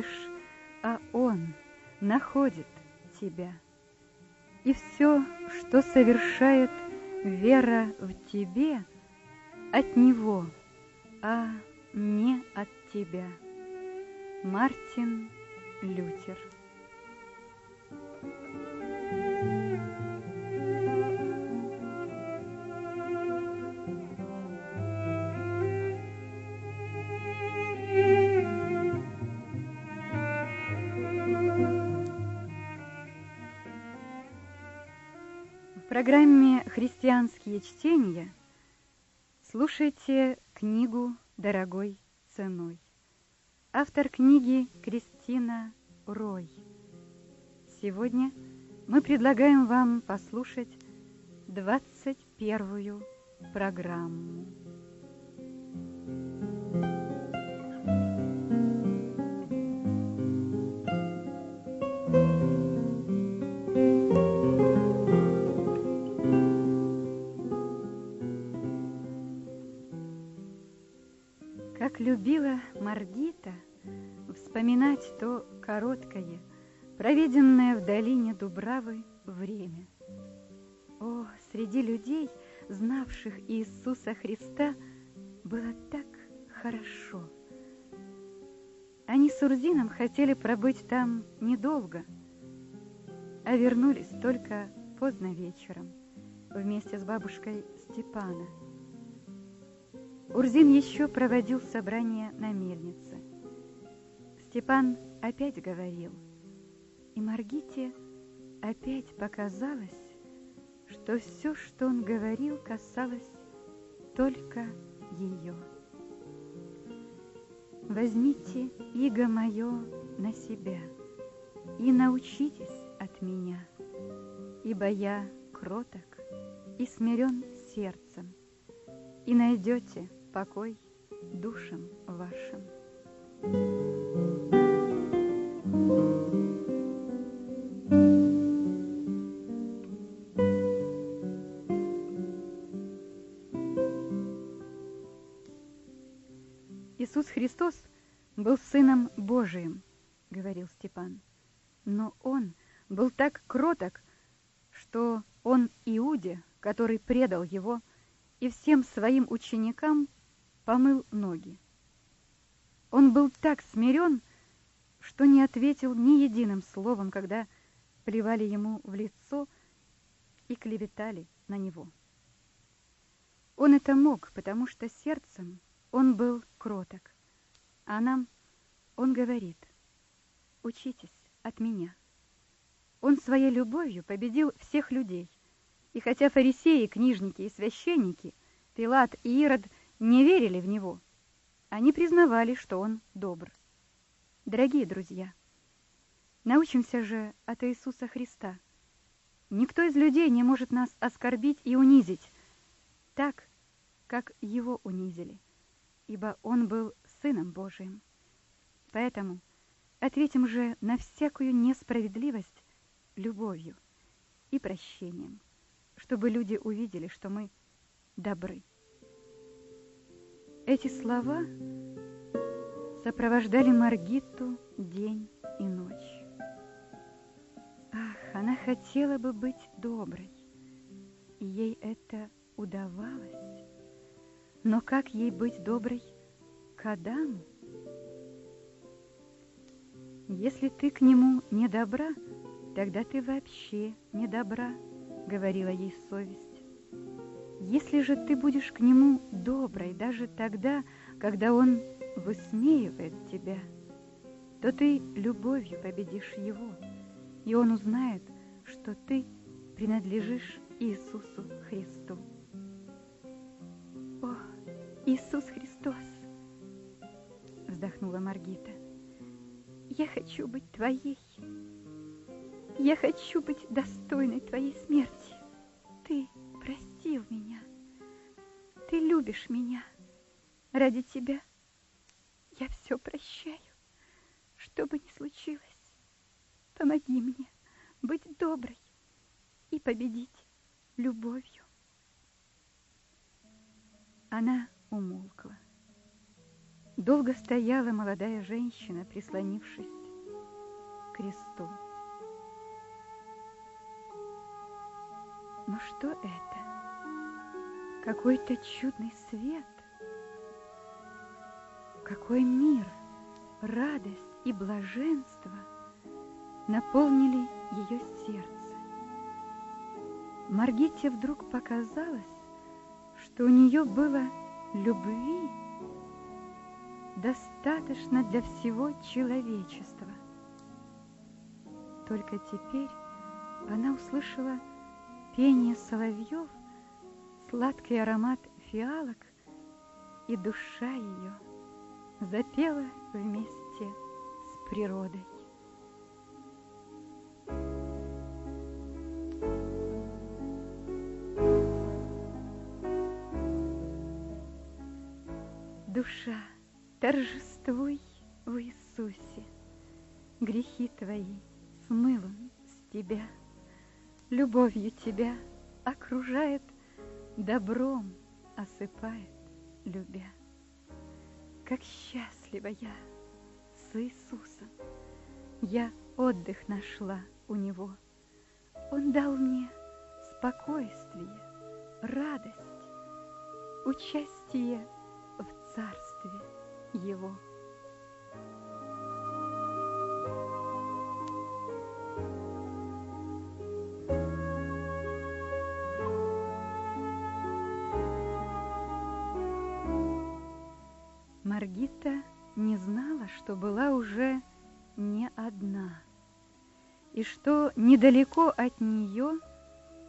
находишь, а он находит тебя. И все, что совершает вера в тебе, от него, а не от тебя. Мартин Лютер программе «Христианские чтения» слушайте книгу «Дорогой ценой». Автор книги Кристина Рой. Сегодня мы предлагаем вам послушать 21 программу. Маргита вспоминать то короткое, проведенное в долине Дубравы время. О, среди людей, знавших Иисуса Христа, было так хорошо. Они с Урзином хотели пробыть там недолго, а вернулись только поздно вечером вместе с бабушкой Степана – Урзин еще проводил собрание на мельнице. Степан опять говорил, и Маргите опять показалось, что все, что он говорил, касалось только ее. Возьмите иго мое на себя и научитесь от меня, ибо я кроток и смирен сердцем, и найдете покой душам вашим. Иисус Христос был Сыном Божиим, говорил Степан. Но Он был так кроток, что Он Иуде, который предал Его, и всем своим ученикам помыл ноги. Он был так смирен, что не ответил ни единым словом, когда плевали ему в лицо и клеветали на него. Он это мог, потому что сердцем он был кроток. А нам он говорит, учитесь от меня. Он своей любовью победил всех людей. И хотя фарисеи, книжники и священники, Пилат и Ирод – не верили в него. Они признавали, что он добр. Дорогие друзья, научимся же от Иисуса Христа. Никто из людей не может нас оскорбить и унизить так, как его унизили, ибо он был Сыном Божиим. Поэтому ответим же на всякую несправедливость любовью и прощением, чтобы люди увидели, что мы добры. Эти слова сопровождали Маргиту день и ночь. Ах, она хотела бы быть доброй, и ей это удавалось. Но как ей быть доброй к Адаму? Если ты к нему не добра, тогда ты вообще не добра, говорила ей совесть. Если же ты будешь к нему доброй даже тогда, когда он высмеивает тебя, то ты любовью победишь его, и он узнает, что ты принадлежишь Иисусу Христу. О, Иисус Христос! Вздохнула Маргита. Я хочу быть твоей. Я хочу быть достойной твоей смерти. Любишь меня. Ради тебя я все прощаю. Что бы ни случилось, помоги мне быть доброй и победить любовью. Она умолкла. Долго стояла молодая женщина, прислонившись к кресту. Но что это? Какой-то чудный свет. Какой мир, радость и блаженство наполнили ее сердце. Маргите вдруг показалось, что у нее было любви достаточно для всего человечества. Только теперь она услышала пение соловьев, сладкий аромат фиалок, и душа ее запела вместе с природой. Душа, торжествуй в Иисусе, Грехи твои смыл Он с тебя, Любовью тебя окружает, Добром осыпает, любя. Как счастлива я с Иисусом, Я отдых нашла у Него. Он дал мне спокойствие, радость, участие в царстве Его. Была уже не одна, и что недалеко от нее,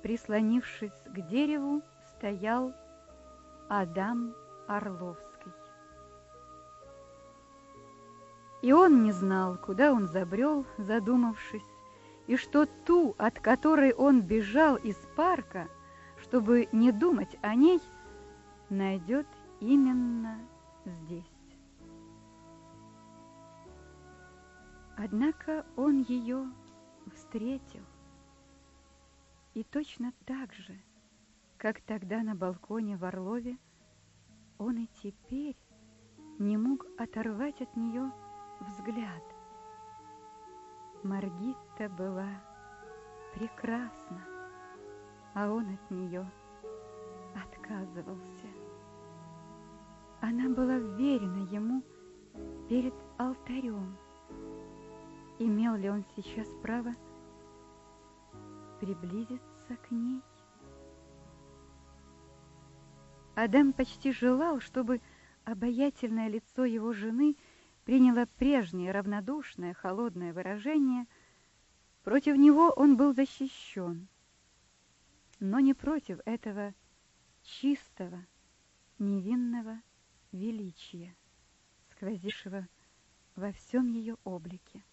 прислонившись к дереву, стоял Адам Орловский. И он не знал, куда он забрел, задумавшись, и что ту, от которой он бежал из парка, чтобы не думать о ней, найдет именно здесь. Однако он ее встретил, и точно так же, как тогда на балконе в Орлове, он и теперь не мог оторвать от нее взгляд. Маргита была прекрасна, а он от нее отказывался. Она была верена ему перед алтарем. Имел ли он сейчас право приблизиться к ней? Адам почти желал, чтобы обаятельное лицо его жены приняло прежнее равнодушное, холодное выражение. Против него он был защищен, но не против этого чистого, невинного величия, сквозившего во всем ее облике.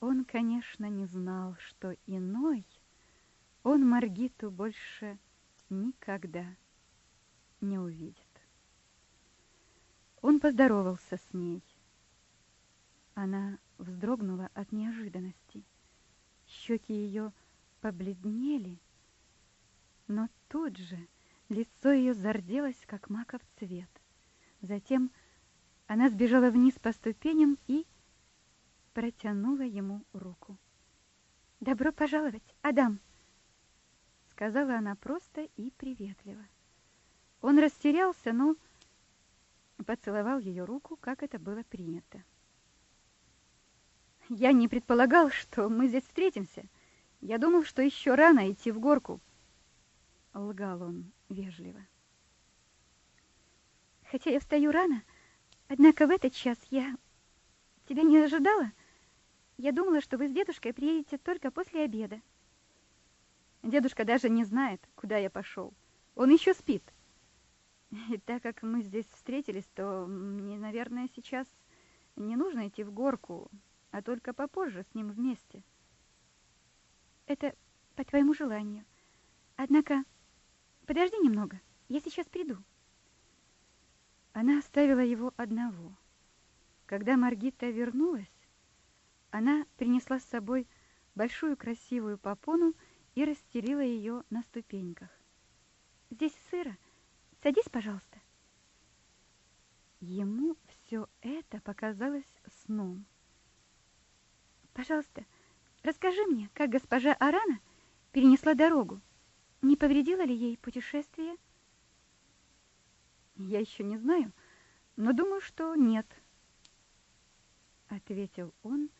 Он, конечно, не знал, что иной он Маргиту больше никогда не увидит. Он поздоровался с ней. Она вздрогнула от неожиданности. Щеки ее побледнели, но тут же лицо ее зарделось, как маков цвет. Затем она сбежала вниз по ступеням и протянула ему руку. «Добро пожаловать, Адам!» Сказала она просто и приветливо. Он растерялся, но поцеловал ее руку, как это было принято. «Я не предполагал, что мы здесь встретимся. Я думал, что еще рано идти в горку». Лгал он вежливо. «Хотя я встаю рано, однако в этот час я тебя не ожидала. Я думала, что вы с дедушкой приедете только после обеда». Дедушка даже не знает, куда я пошел. Он еще спит. И так как мы здесь встретились, то мне, наверное, сейчас не нужно идти в горку, а только попозже с ним вместе. Это по твоему желанию. Однако, подожди немного, я сейчас приду. Она оставила его одного. Когда Маргита вернулась, она принесла с собой большую красивую попону и расстелила ее на ступеньках. Здесь сыро, Садись, пожалуйста. Ему все это показалось сном. «Пожалуйста, расскажи мне, как госпожа Арана перенесла дорогу. Не повредило ли ей путешествие?» «Я еще не знаю, но думаю, что нет», — ответил он,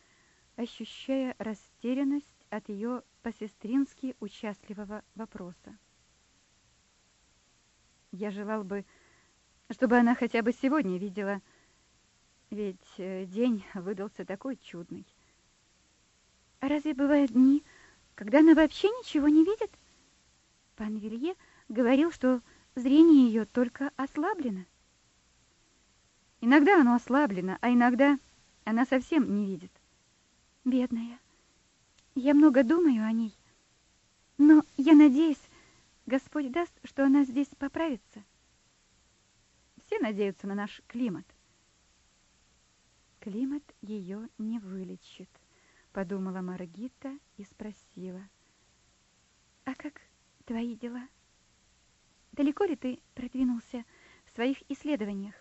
ощущая растерянность от ее по-сестрински участливого вопроса. Я желал бы, чтобы она хотя бы сегодня видела, ведь э, день выдался такой чудный. А разве бывают дни, когда она вообще ничего не видит? Пан Вилье говорил, что зрение ее только ослаблено. Иногда оно ослаблено, а иногда она совсем не видит. Бедная. Я много думаю о ней, но я надеюсь, Господь даст, что она здесь поправится. Все надеются на наш климат. Климат ее не вылечит, подумала Маргита и спросила. А как твои дела? Далеко ли ты продвинулся в своих исследованиях?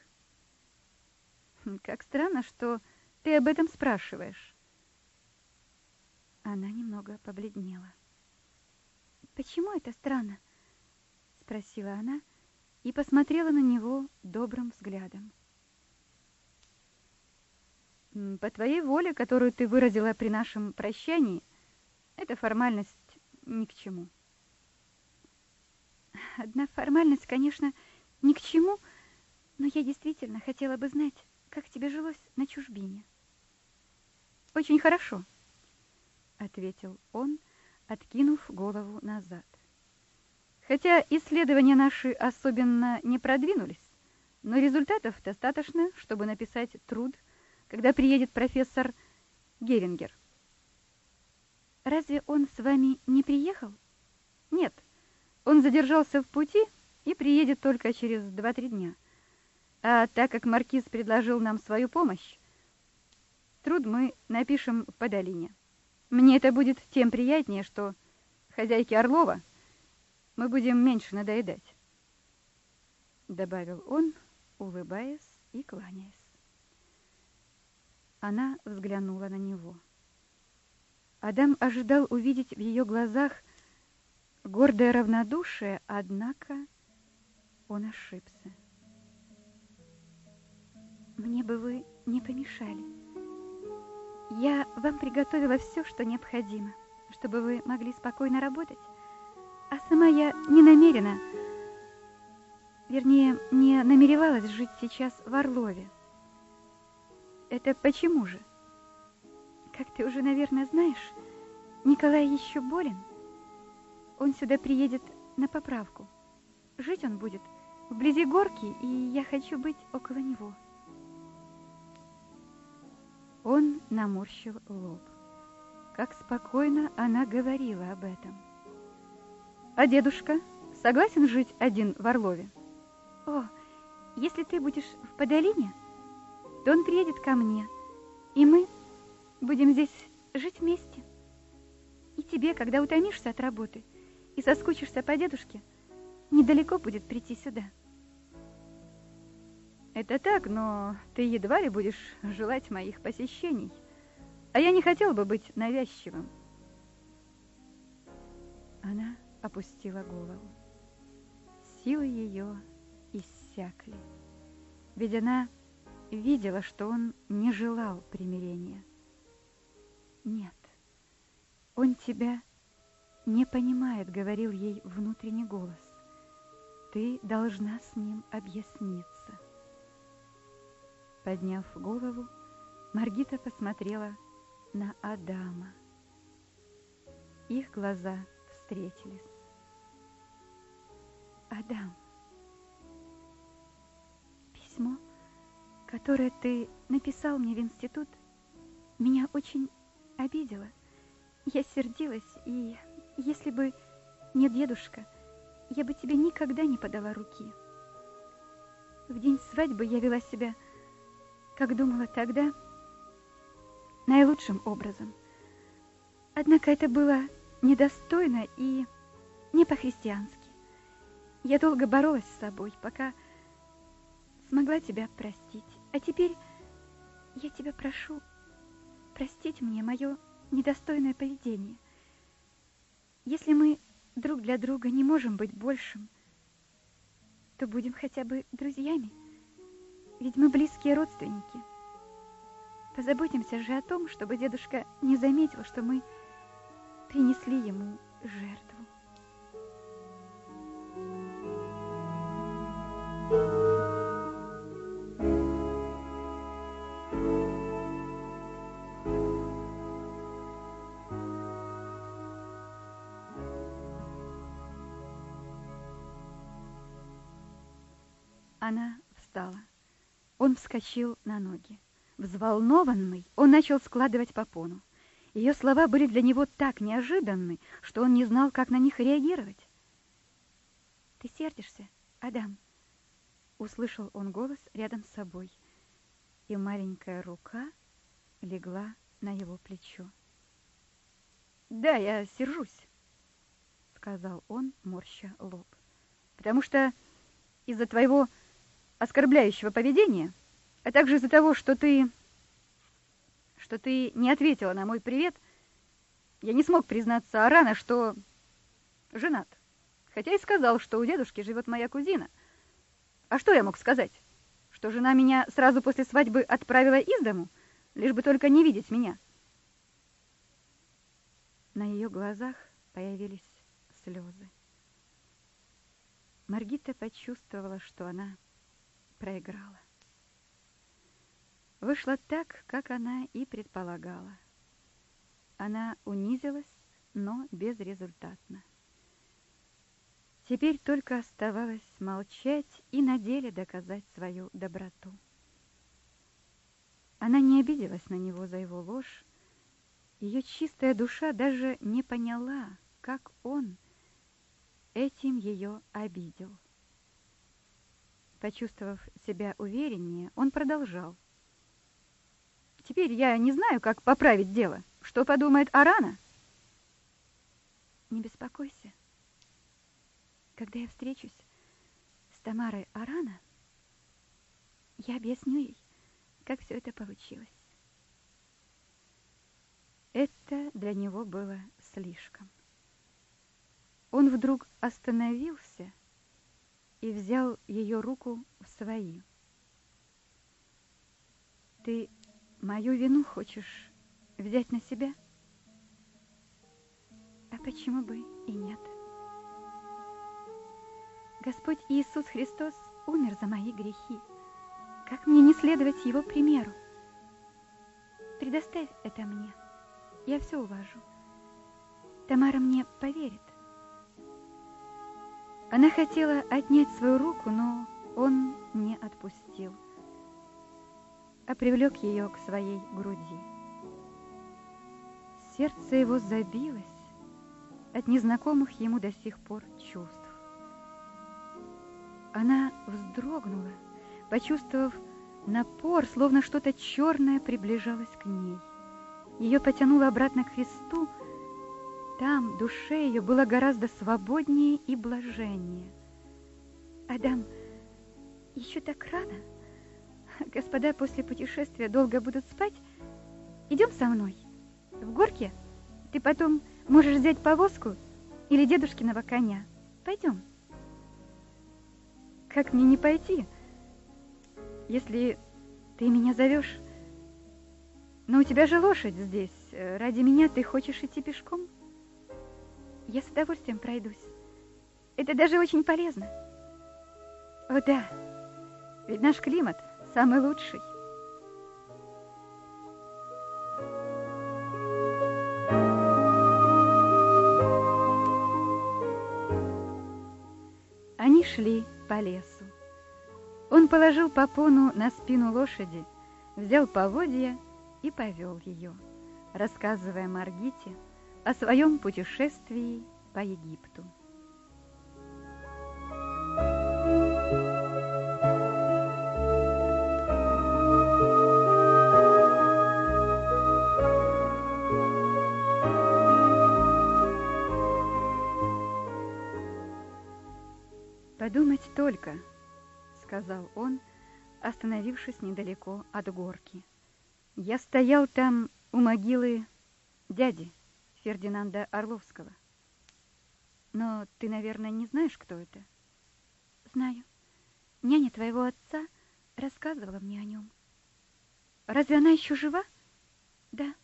Как странно, что ты об этом спрашиваешь. Она немного побледнела. «Почему это странно?» — спросила она и посмотрела на него добрым взглядом. «По твоей воле, которую ты выразила при нашем прощании, эта формальность ни к чему». «Одна формальность, конечно, ни к чему, но я действительно хотела бы знать, как тебе жилось на чужбине». «Очень хорошо», — ответил он, откинув голову назад. «Хотя исследования наши особенно не продвинулись, но результатов достаточно, чтобы написать труд, когда приедет профессор Герингер». «Разве он с вами не приехал?» «Нет, он задержался в пути и приедет только через 2-3 дня. А так как маркиз предложил нам свою помощь, труд мы напишем по долине». Мне это будет тем приятнее, что хозяйке Орлова мы будем меньше надоедать. Добавил он, улыбаясь и кланяясь. Она взглянула на него. Адам ожидал увидеть в ее глазах гордое равнодушие, однако он ошибся. «Мне бы вы не помешали», я вам приготовила все, что необходимо, чтобы вы могли спокойно работать. А сама я не намерена, вернее, не намеревалась жить сейчас в Орлове. Это почему же? Как ты уже, наверное, знаешь, Николай еще болен. Он сюда приедет на поправку. Жить он будет вблизи горки, и я хочу быть около него. Он наморщил лоб. Как спокойно она говорила об этом. А дедушка согласен жить один в Орлове? О, если ты будешь в Подолине, то он приедет ко мне, и мы будем здесь жить вместе. И тебе, когда утомишься от работы и соскучишься по дедушке, недалеко будет прийти сюда. Это так, но ты едва ли будешь желать моих посещений. А я не хотел бы быть навязчивым. Она опустила голову. Силы ее иссякли. Ведь она видела, что он не желал примирения. «Нет, он тебя не понимает», — говорил ей внутренний голос. «Ты должна с ним объясниться». Подняв голову, Маргита посмотрела на Адама. Их глаза встретились. Адам, письмо, которое ты написал мне в институт, меня очень обидело. Я сердилась, и если бы не дедушка, я бы тебе никогда не подала руки. В день свадьбы я вела себя как думала тогда, наилучшим образом. Однако это было недостойно и не по-христиански. Я долго боролась с собой, пока смогла тебя простить. А теперь я тебя прошу простить мне мое недостойное поведение. Если мы друг для друга не можем быть большим, то будем хотя бы друзьями. Ведь мы близкие родственники. Позаботимся же о том, чтобы дедушка не заметил, что мы принесли ему жертву. Она встала. Он вскочил на ноги. Взволнованный, он начал складывать попону. Ее слова были для него так неожиданны, что он не знал, как на них реагировать. «Ты сердишься, Адам?» Услышал он голос рядом с собой, и маленькая рука легла на его плечо. «Да, я сержусь», — сказал он, морща лоб, «потому что из-за твоего оскорбляющего поведения, а также из-за того, что ты... что ты не ответила на мой привет, я не смог признаться Арана, что женат. Хотя и сказал, что у дедушки живет моя кузина. А что я мог сказать? Что жена меня сразу после свадьбы отправила из дому, лишь бы только не видеть меня. На ее глазах появились слезы. Маргита почувствовала, что она проиграла. Вышло так, как она и предполагала. Она унизилась, но безрезультатно. Теперь только оставалось молчать и на деле доказать свою доброту. Она не обиделась на него за его ложь. Ее чистая душа даже не поняла, как он этим ее обидел. Почувствовав себя увереннее, он продолжал. «Теперь я не знаю, как поправить дело. Что подумает Арана?» «Не беспокойся. Когда я встречусь с Тамарой Арана, я объясню ей, как все это получилось». Это для него было слишком. Он вдруг остановился и взял ее руку в свои. «Ты мою вину хочешь взять на себя?» «А почему бы и нет?» Господь Иисус Христос умер за мои грехи. Как мне не следовать Его примеру? Предоставь это мне. Я все уважу. Тамара мне поверит. Она хотела отнять свою руку, но он не отпустил, а привлек ее к своей груди. Сердце его забилось от незнакомых ему до сих пор чувств. Она вздрогнула, почувствовав напор, словно что-то черное приближалось к ней. Ее потянуло обратно к Христу, там душе ее было гораздо свободнее и блаженнее. Адам, еще так рано. Господа после путешествия долго будут спать. Идем со мной. В горке ты потом можешь взять повозку или дедушкиного коня. Пойдем. Как мне не пойти, если ты меня зовешь? Но у тебя же лошадь здесь. Ради меня ты хочешь идти пешком? Я с удовольствием пройдусь. Это даже очень полезно. О да, ведь наш климат самый лучший. Они шли по лесу. Он положил попону на спину лошади, взял поводья и повел ее, рассказывая Маргите о своем путешествии по Египту. Подумать только, сказал он, остановившись недалеко от горки. Я стоял там у могилы дяди Фердинанда Орловского. Но ты, наверное, не знаешь, кто это? Знаю. Няня твоего отца рассказывала мне о нем. Разве она еще жива? Да,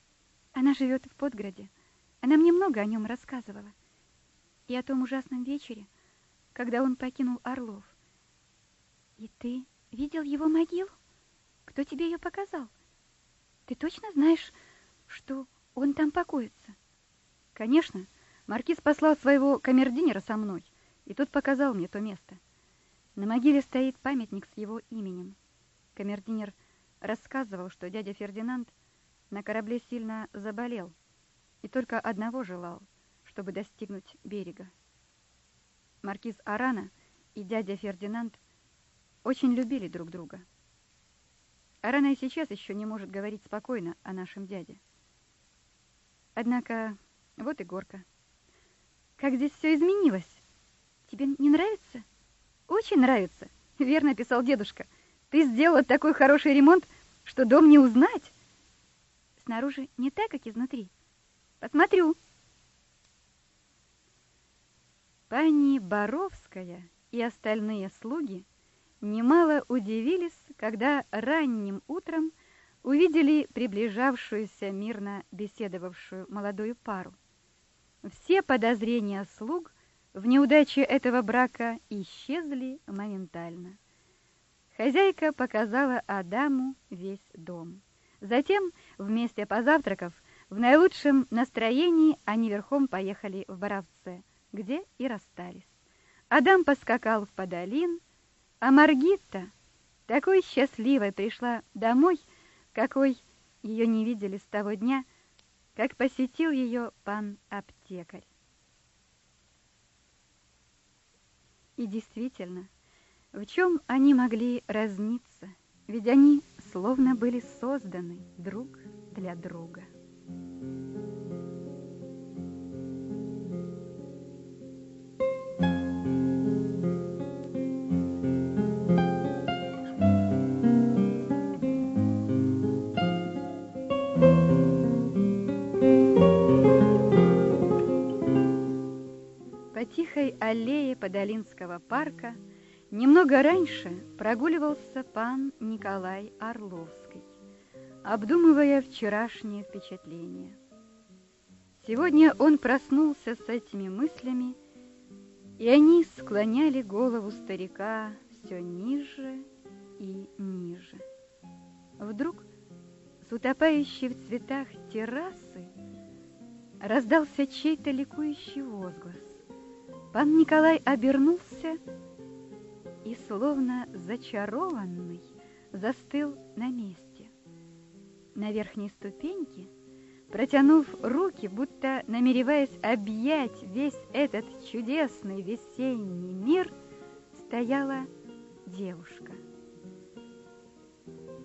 она живет в Подграде. Она мне много о нем рассказывала. И о том ужасном вечере, когда он покинул Орлов. И ты видел его могилу? Кто тебе ее показал? Ты точно знаешь, что он там покоится? Конечно. Маркиз послал своего камердинера со мной, и тот показал мне то место. На могиле стоит памятник с его именем. Камердинер рассказывал, что дядя Фердинанд на корабле сильно заболел и только одного желал, чтобы достигнуть берега. Маркиз Арана и дядя Фердинанд очень любили друг друга. Арана и сейчас еще не может говорить спокойно о нашем дяде. Однако вот и горка. Как здесь все изменилось. Тебе не нравится? Очень нравится. Верно писал дедушка. Ты сделала такой хороший ремонт, что дом не узнать. Снаружи не так, как изнутри. Посмотрю. Пани Боровская и остальные слуги немало удивились, когда ранним утром увидели приближавшуюся мирно беседовавшую молодую пару. Все подозрения слуг в неудаче этого брака исчезли моментально. Хозяйка показала Адаму весь дом. Затем, вместе позавтракав, в наилучшем настроении они верхом поехали в Боровце, где и расстались. Адам поскакал в Подолин, а Маргита такой счастливой пришла домой, какой ее не видели с того дня, как посетил ее пан-аптекарь. И действительно, в чем они могли разниться? Ведь они словно были созданы друг для друга. Тихой аллее Подолинского парка немного раньше прогуливался пан Николай Орловский, обдумывая вчерашние впечатления. Сегодня он проснулся с этими мыслями, и они склоняли голову старика все ниже и ниже. Вдруг с утопающей в цветах террасы раздался чей-то ликующий возглас. Пан Николай обернулся и, словно зачарованный, застыл на месте. На верхней ступеньке, протянув руки, будто намереваясь объять весь этот чудесный весенний мир, стояла девушка.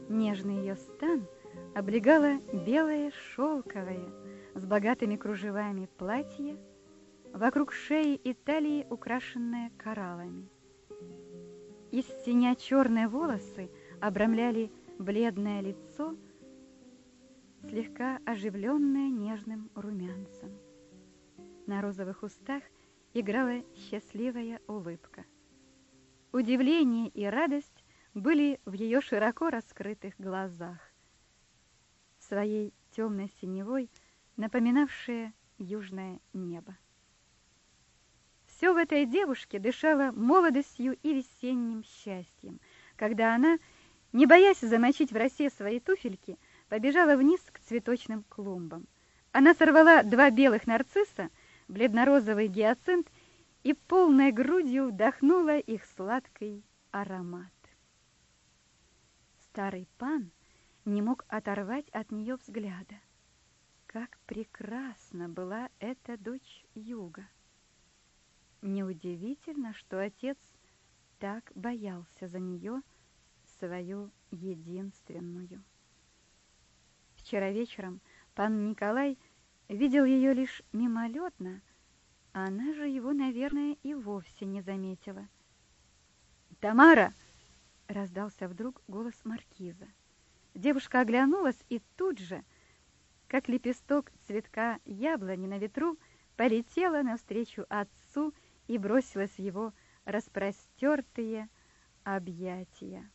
Нежный ее стан облегала белое шелковое с богатыми кружевами платье, вокруг шеи и талии, украшенная кораллами. Из синя черные волосы обрамляли бледное лицо, слегка оживленное нежным румянцем. На розовых устах играла счастливая улыбка. Удивление и радость были в ее широко раскрытых глазах, своей темной синевой, напоминавшие южное небо. Все в этой девушке дышало молодостью и весенним счастьем, когда она, не боясь замочить в росе свои туфельки, побежала вниз к цветочным клумбам. Она сорвала два белых нарцисса, бледно-розовый гиацинт и полной грудью вдохнула их сладкий аромат. Старый пан не мог оторвать от нее взгляда. Как прекрасна была эта дочь юга! Неудивительно, что отец так боялся за нее, свою единственную. Вчера вечером пан Николай видел ее лишь мимолетно, а она же его, наверное, и вовсе не заметила. «Тамара!» раздался вдруг голос маркиза. Девушка оглянулась и тут же, как лепесток цветка яблони на ветру, полетела навстречу отцу и бросилась в его распростертые объятия.